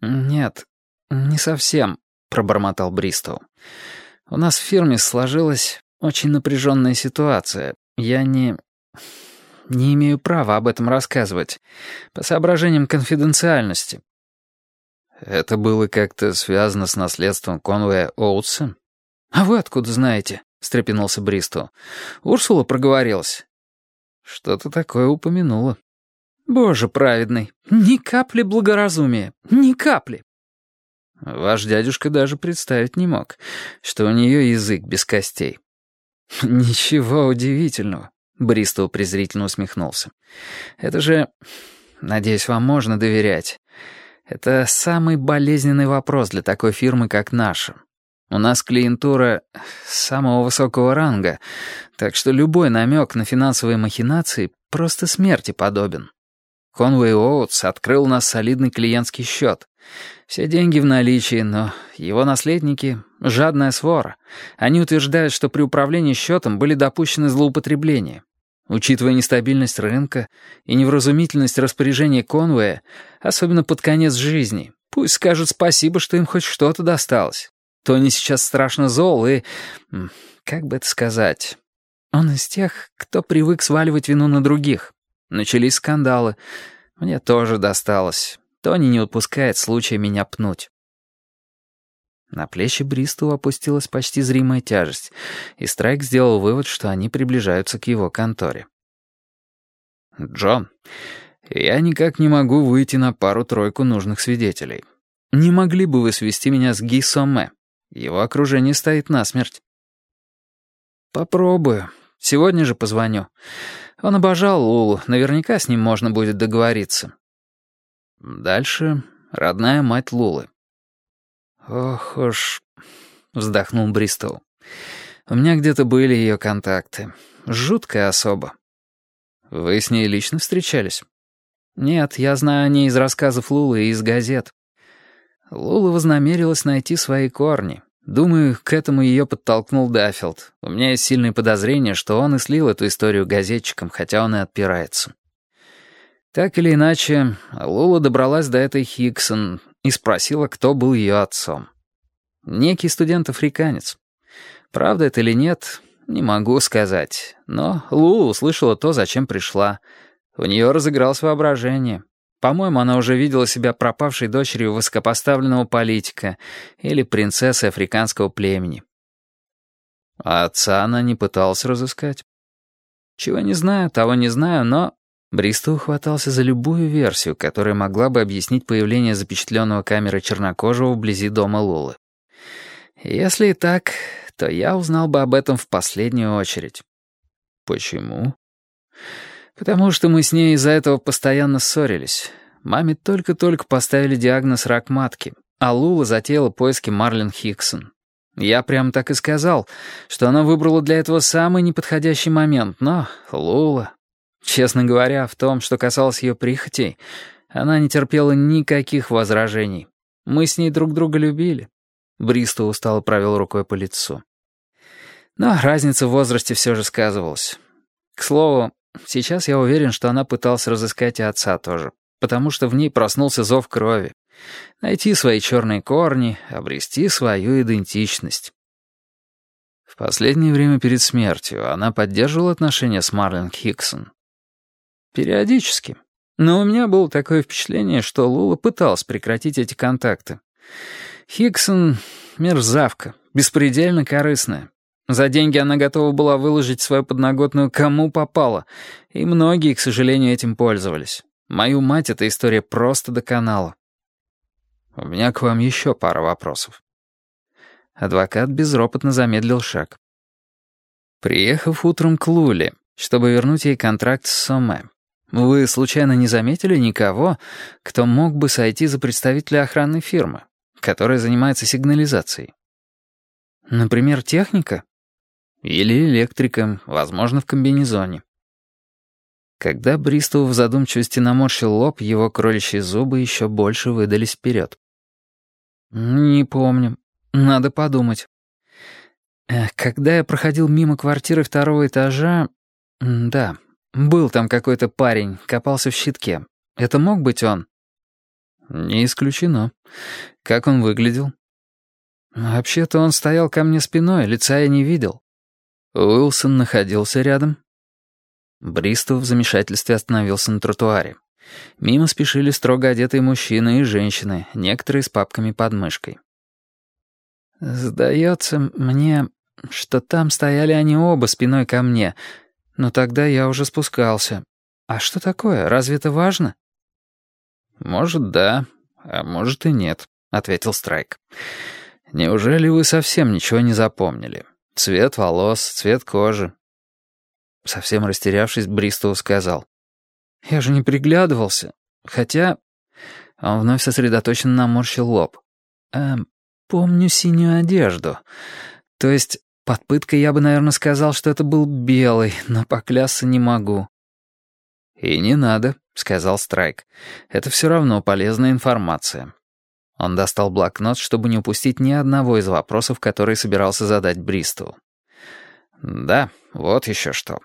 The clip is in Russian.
«Нет, не совсем», — пробормотал Бристоу. «У нас в фирме сложилась очень напряженная ситуация. Я не... не имею права об этом рассказывать. По соображениям конфиденциальности». «Это было как-то связано с наследством Конвея Оутса?» «А вы откуда знаете?» — встрепенулся Бристоу. «Урсула проговорилась». «Что-то такое упомянула». «Боже праведный, ни капли благоразумия, ни капли!» Ваш дядюшка даже представить не мог, что у нее язык без костей. «Ничего удивительного», — Бристоу презрительно усмехнулся. «Это же... Надеюсь, вам можно доверять. Это самый болезненный вопрос для такой фирмы, как наша. У нас клиентура самого высокого ранга, так что любой намек на финансовые махинации просто смерти подобен. Конвей Оутс открыл у нас солидный клиентский счет. Все деньги в наличии, но его наследники — жадная свора. Они утверждают, что при управлении счетом были допущены злоупотребления. Учитывая нестабильность рынка и невразумительность распоряжения Конвея, особенно под конец жизни, пусть скажут спасибо, что им хоть что-то досталось. Тони сейчас страшно зол и... Как бы это сказать? Он из тех, кто привык сваливать вину на других. Начались скандалы. Мне тоже досталось. Тони не упускает случая меня пнуть. На плечи Бристу опустилась почти зримая тяжесть, и Страйк сделал вывод, что они приближаются к его конторе. «Джон, я никак не могу выйти на пару-тройку нужных свидетелей. Не могли бы вы свести меня с Ги Сомме? Его окружение стоит насмерть». «Попробую. Сегодня же позвоню. Он обожал Лулу, наверняка с ним можно будет договориться. Дальше родная мать Лулы. «Ох уж...» — вздохнул Бристоу. «У меня где-то были ее контакты. Жуткая особа». «Вы с ней лично встречались?» «Нет, я знаю о ней из рассказов Лулы и из газет. Лула вознамерилась найти свои корни. Думаю, к этому ее подтолкнул Даффилд. У меня есть сильные подозрения, что он и слил эту историю газетчикам, хотя он и отпирается. Так или иначе, Лула добралась до этой Хигсон и спросила, кто был ее отцом. Некий студент-африканец. Правда это или нет, не могу сказать. Но Лула услышала то, зачем пришла. У нее разыгралось воображение. По-моему, она уже видела себя пропавшей дочерью высокопоставленного политика или принцессы африканского племени. А отца она не пыталась разыскать? Чего не знаю, того не знаю, но... Бристоу хватался за любую версию, которая могла бы объяснить появление запечатленного камерой чернокожего вблизи дома Лулы. Если и так, то я узнал бы об этом в последнюю очередь. Почему? Потому что мы с ней из-за этого постоянно ссорились. Маме только-только поставили диагноз рак матки, а Лула затеяла поиски Марлен Хиксон. Я прям так и сказал, что она выбрала для этого самый неподходящий момент, но Лула... Честно говоря, в том, что касалось ее прихотей, она не терпела никаких возражений. Мы с ней друг друга любили. Бристо устало провел рукой по лицу. Но разница в возрасте все же сказывалась. К слову, Сейчас я уверен, что она пыталась разыскать и отца тоже, потому что в ней проснулся зов крови. Найти свои черные корни, обрести свою идентичность. В последнее время перед смертью она поддерживала отношения с Марлен Хиксон. Периодически. Но у меня было такое впечатление, что Лула пыталась прекратить эти контакты. Хиксон — мерзавка, беспредельно корыстная. За деньги она готова была выложить свою подноготную кому попало, и многие, к сожалению, этим пользовались. Мою мать эта история просто доконала. У меня к вам еще пара вопросов. Адвокат безропотно замедлил шаг. Приехав утром к Луле, чтобы вернуть ей контракт с Соме, вы случайно не заметили никого, кто мог бы сойти за представителя охранной фирмы, которая занимается сигнализацией? Например, техника? Или электриком, возможно, в комбинезоне. Когда Бристоу в задумчивости наморщил лоб, его кроличьи зубы еще больше выдались вперед. «Не помню. Надо подумать. Когда я проходил мимо квартиры второго этажа... Да, был там какой-то парень, копался в щитке. Это мог быть он?» «Не исключено. Как он выглядел?» «Вообще-то он стоял ко мне спиной, лица я не видел». «Уилсон находился рядом?» Бристоу в замешательстве остановился на тротуаре. Мимо спешили строго одетые мужчины и женщины, некоторые с папками под мышкой. «Сдается мне, что там стояли они оба спиной ко мне, но тогда я уже спускался. А что такое? Разве это важно?» «Может, да, а может и нет», — ответил Страйк. «Неужели вы совсем ничего не запомнили? Цвет волос, цвет кожи?» Совсем растерявшись, Бристоу сказал. «Я же не приглядывался. Хотя...» Он вновь сосредоточенно наморщил лоб. «Эм, помню синюю одежду. То есть, под пыткой я бы, наверное, сказал, что это был белый, но поклясться не могу». «И не надо», — сказал Страйк. «Это все равно полезная информация». Он достал блокнот, чтобы не упустить ни одного из вопросов, которые собирался задать Бристу. «Да, вот еще что.